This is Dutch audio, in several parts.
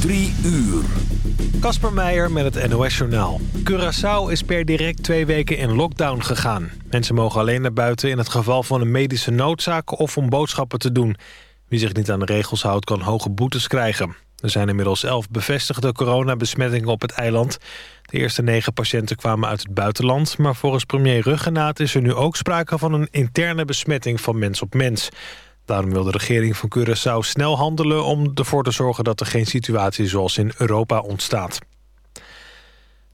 Drie uur. Kasper Meijer met het NOS-journaal. Curaçao is per direct twee weken in lockdown gegaan. Mensen mogen alleen naar buiten in het geval van een medische noodzaak... of om boodschappen te doen. Wie zich niet aan de regels houdt, kan hoge boetes krijgen. Er zijn inmiddels elf bevestigde coronabesmettingen op het eiland. De eerste negen patiënten kwamen uit het buitenland... maar volgens premier Ruggenaat is er nu ook sprake van een interne besmetting van mens op mens... Daarom wil de regering van Curaçao snel handelen om ervoor te zorgen dat er geen situatie zoals in Europa ontstaat.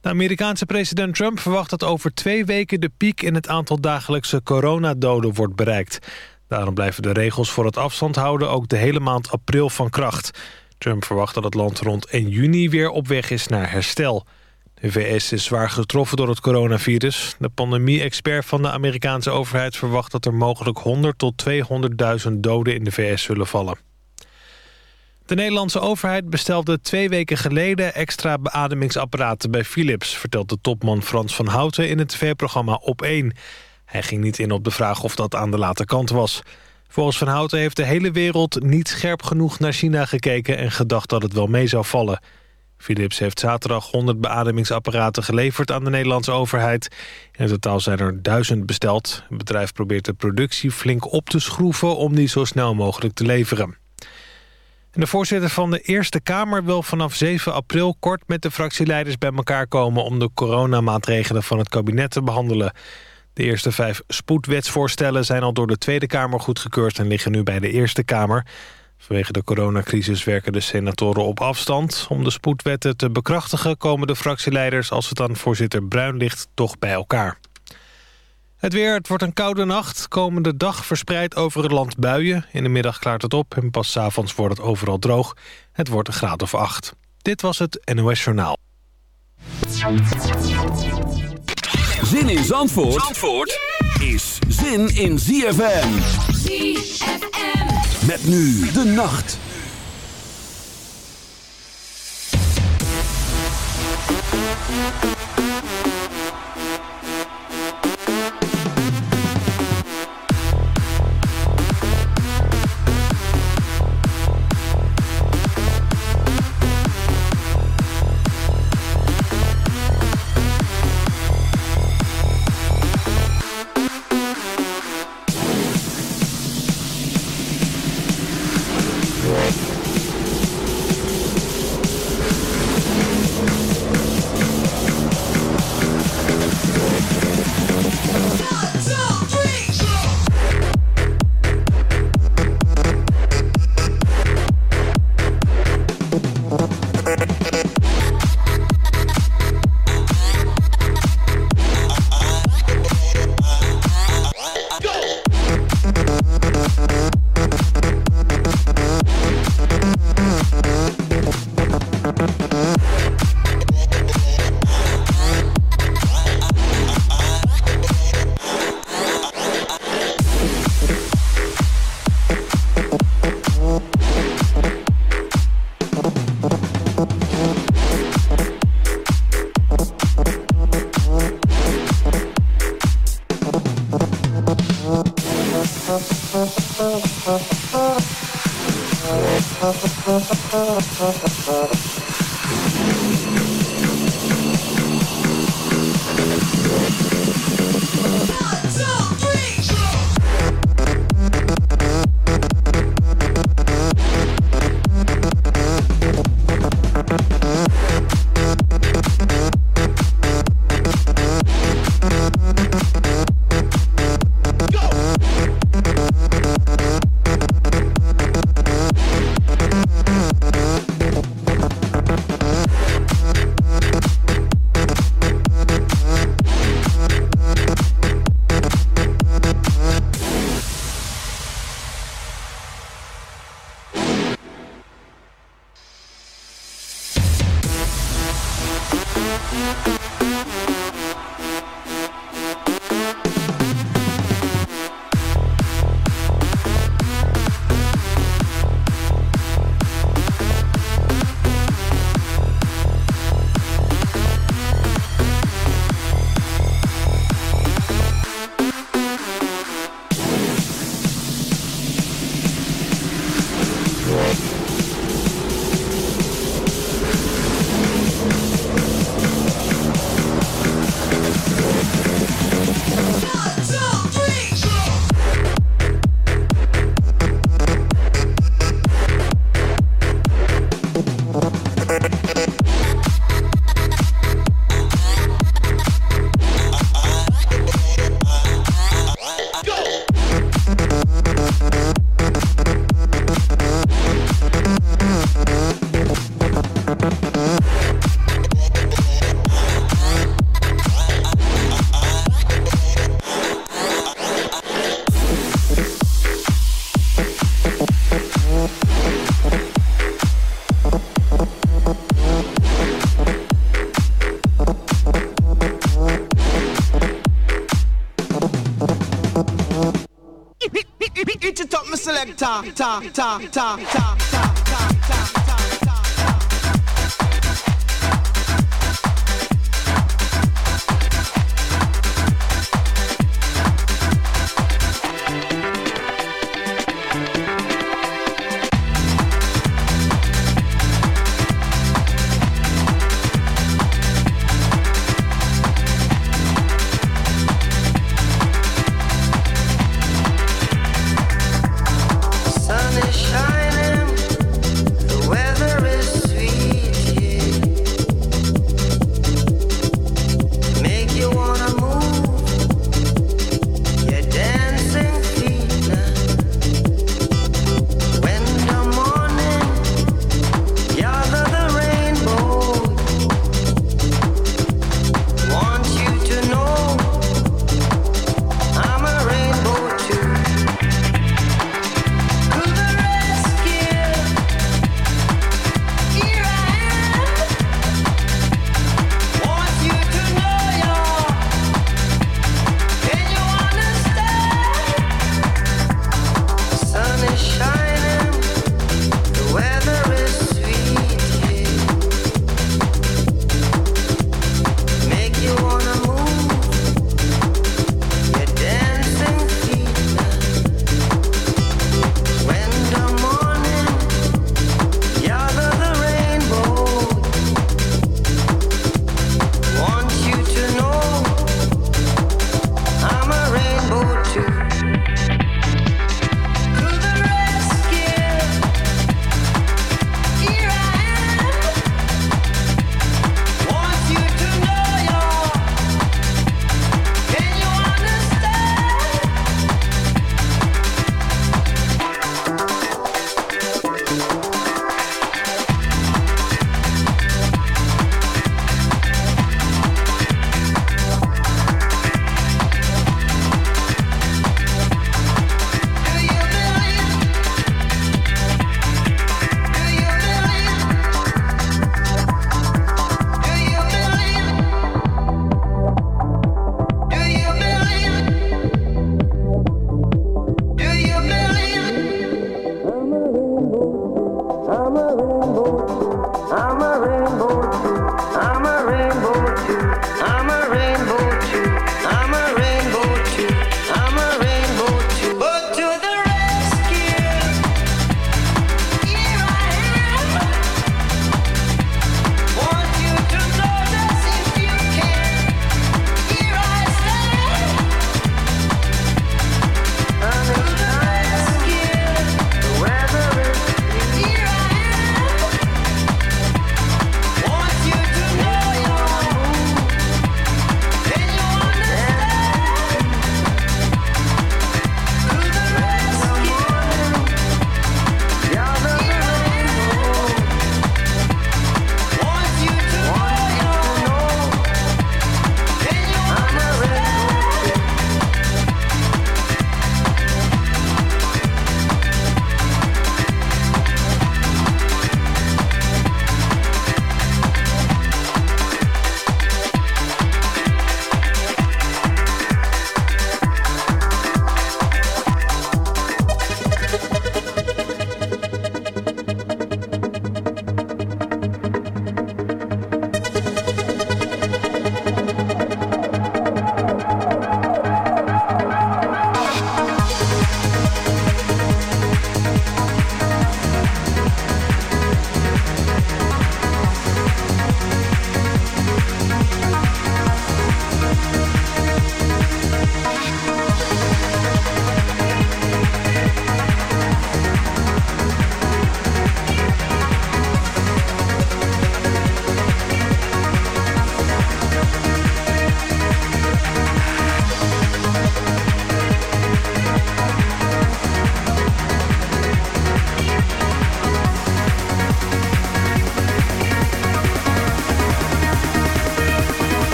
De Amerikaanse president Trump verwacht dat over twee weken de piek in het aantal dagelijkse coronadoden wordt bereikt. Daarom blijven de regels voor het afstand houden ook de hele maand april van kracht. Trump verwacht dat het land rond 1 juni weer op weg is naar herstel. De VS is zwaar getroffen door het coronavirus. De pandemie-expert van de Amerikaanse overheid verwacht dat er mogelijk 100 tot 200.000 doden in de VS zullen vallen. De Nederlandse overheid bestelde twee weken geleden extra beademingsapparaten bij Philips, vertelt de topman Frans van Houten in het tv-programma Op1. Hij ging niet in op de vraag of dat aan de late kant was. Volgens Van Houten heeft de hele wereld niet scherp genoeg naar China gekeken en gedacht dat het wel mee zou vallen. Philips heeft zaterdag 100 beademingsapparaten geleverd aan de Nederlandse overheid. In totaal zijn er duizend besteld. Het bedrijf probeert de productie flink op te schroeven om die zo snel mogelijk te leveren. de voorzitter van de Eerste Kamer wil vanaf 7 april kort met de fractieleiders bij elkaar komen om de coronamaatregelen van het kabinet te behandelen. De eerste vijf spoedwetsvoorstellen zijn al door de Tweede Kamer goedgekeurd en liggen nu bij de Eerste Kamer. Vanwege de coronacrisis werken de senatoren op afstand. Om de spoedwetten te bekrachtigen komen de fractieleiders... als het aan voorzitter Bruin ligt, toch bij elkaar. Het weer, het wordt een koude nacht. Komende dag verspreid over het land buien. In de middag klaart het op en pas avonds wordt het overal droog. Het wordt een graad of acht. Dit was het NOS Journaal. Zin in Zandvoort, Zandvoort is zin in ZFM. ZFM. Met nu de nacht. Uh. Ta ta ta ta ta ta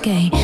okay.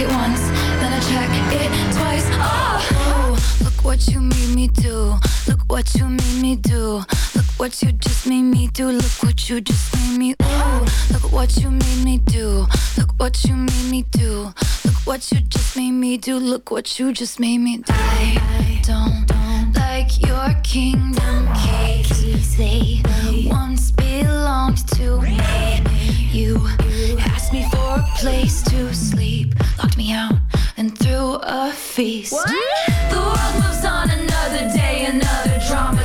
it once, then I check it twice. Oh, oh look what you made me do. Look what you made me do. Look what you just made me do. Look what you just made me. Oh, look what you made me do. Look what you made me do. Look what you just made me do. Look what you just made me do. I don't. don't like your kingdom keys. They once belonged to me. You asked me for a place to sleep, locked me out, and threw a feast. What? The world moves on another day, another drama,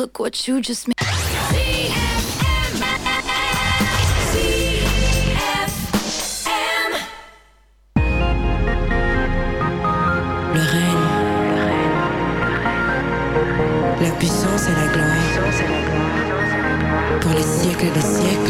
Look what you just made. Le règne, la puissance et la gloire. Pour les siècles des siècles.